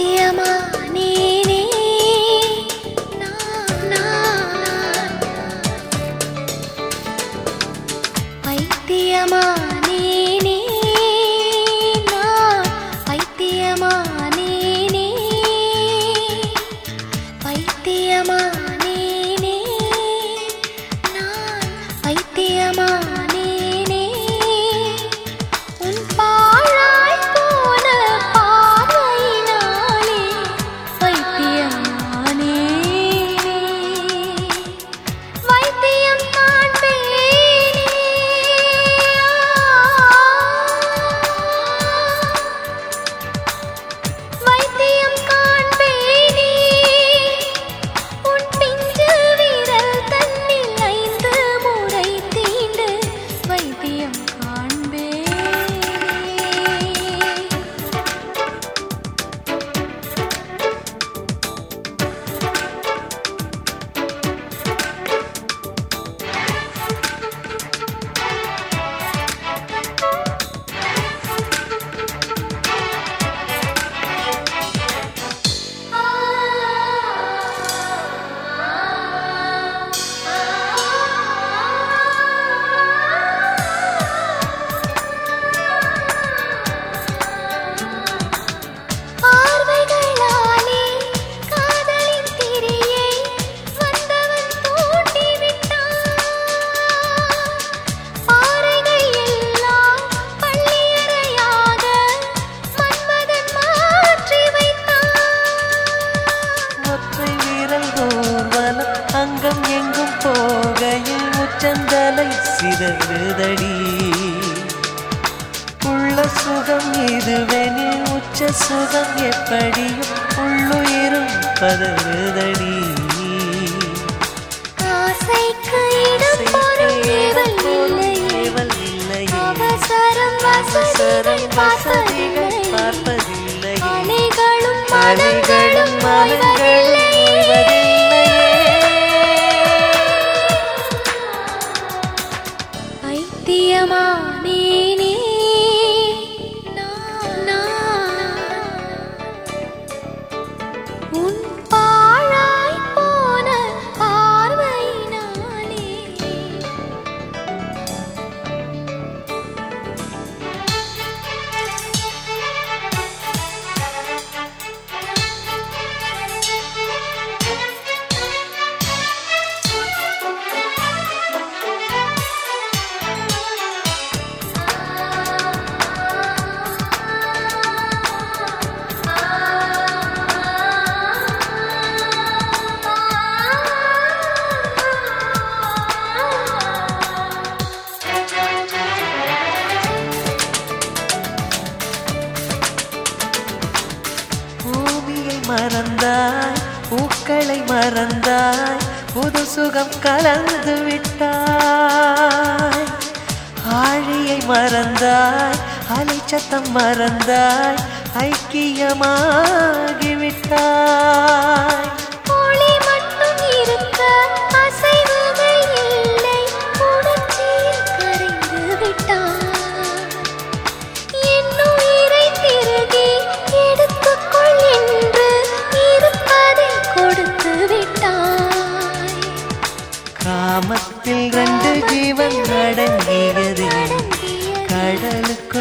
సత్యమా నేనే? சிதறுதடி. உள்ள சுகம் இதுவெனில் உச்ச சுகம் எப்படியும் உள்ளுயிரும் பதறுதடி. ஆசைக்கு இடம் பார்ப்பதில்லை. அலைகளும் மனம் மறந்தாய் பூக்களை மறந்தாய் புது சுகம் கலந்து விட்டாய். ஆழியை மறந்தாய் அலைச்சத்தம் மறந்தாய் ஐக்கியமாகிவிட்டாய்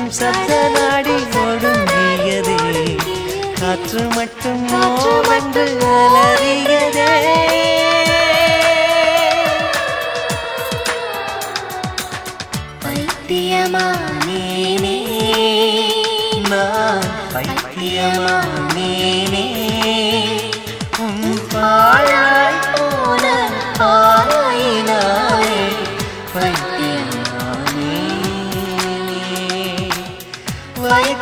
கடலுக்கும் சப்த நாடி ஒடுங்கியதே காற்று மட்டும் ஓவென்று அலறியதே. பைத்தியமானேனே. நான் பைத்தியமானேனே.